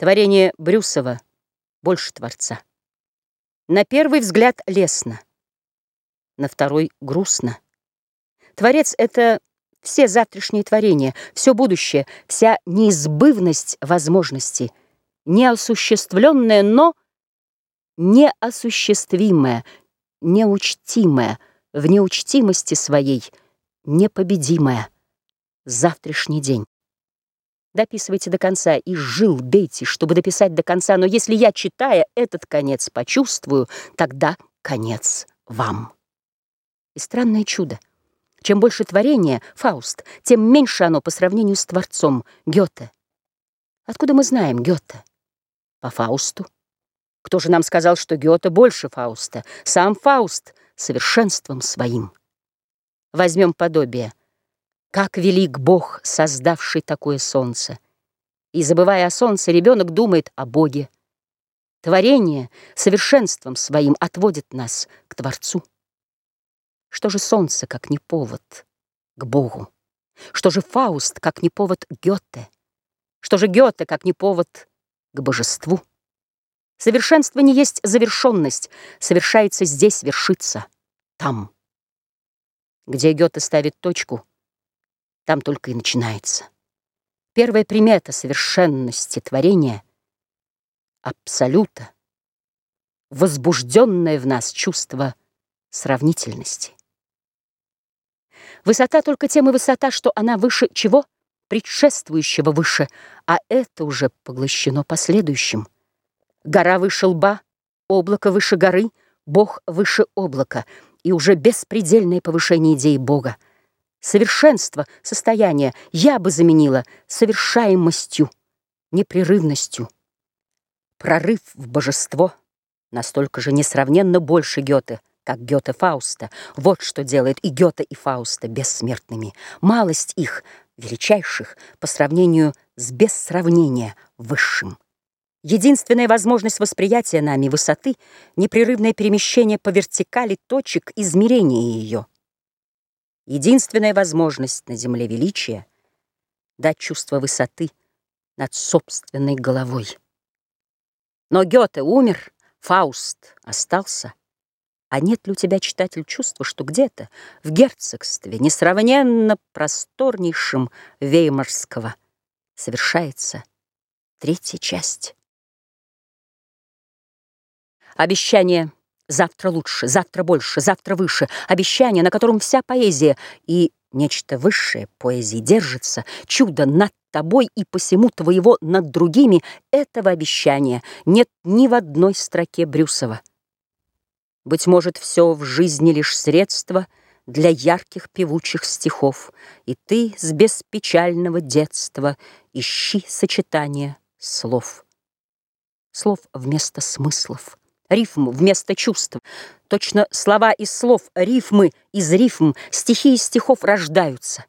Творение Брюсова больше Творца. На первый взгляд лестно, на второй грустно. Творец — это все завтрашние творения, все будущее, вся неизбывность возможностей, неосуществленное, но неосуществимое, неучтимое, в неучтимости своей непобедимое. Завтрашний день. Дописывайте до конца и жил бейте, чтобы дописать до конца. Но если я, читая этот конец, почувствую, тогда конец вам. И странное чудо. Чем больше творение, Фауст, тем меньше оно по сравнению с Творцом, Гёте. Откуда мы знаем Гёте? По Фаусту. Кто же нам сказал, что Гёте больше Фауста? Сам Фауст совершенством своим. Возьмем подобие. Как велик Бог, создавший такое солнце. И, забывая о солнце, ребенок думает о Боге. Творение совершенством своим отводит нас к Творцу. Что же солнце, как не повод к Богу? Что же Фауст, как не повод Гёте? Что же Гёте, как не повод к божеству? Совершенство не есть завершенность, совершается здесь, вершится, там. Где Гёте ставит точку — там только и начинается. Первая примета совершенности творения — абсолюта, возбужденное в нас чувство сравнительности. Высота только тем и высота, что она выше чего? Предшествующего выше, а это уже поглощено последующим. Гора выше лба, облако выше горы, Бог выше облака, и уже беспредельное повышение идеи Бога — Совершенство состояния я бы заменила совершаемостью, непрерывностью. Прорыв в божество настолько же несравненно больше Гёте, как Гёте Фауста. Вот что делает и Гёте, и Фауста бессмертными. Малость их, величайших, по сравнению с без сравнения высшим. Единственная возможность восприятия нами высоты — непрерывное перемещение по вертикали точек измерения ее. Единственная возможность на земле величия — дать чувство высоты над собственной головой. Но Гёте умер, Фауст остался. А нет ли у тебя, читатель, чувства, что где-то в герцогстве, несравненно просторнейшем Веймарского, совершается третья часть? Обещание — Завтра лучше, завтра больше, завтра выше. Обещание, на котором вся поэзия и нечто высшее поэзии держится. Чудо над тобой и посему твоего над другими этого обещания нет ни в одной строке Брюсова. Быть может, все в жизни лишь средство для ярких певучих стихов, и ты с беспечального детства ищи сочетание слов. Слов вместо смыслов рифм вместо чувств. Точно слова из слов, рифмы из рифм, стихи из стихов рождаются.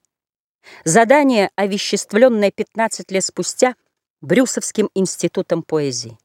Задание, овеществленное 15 лет спустя Брюсовским институтом поэзии.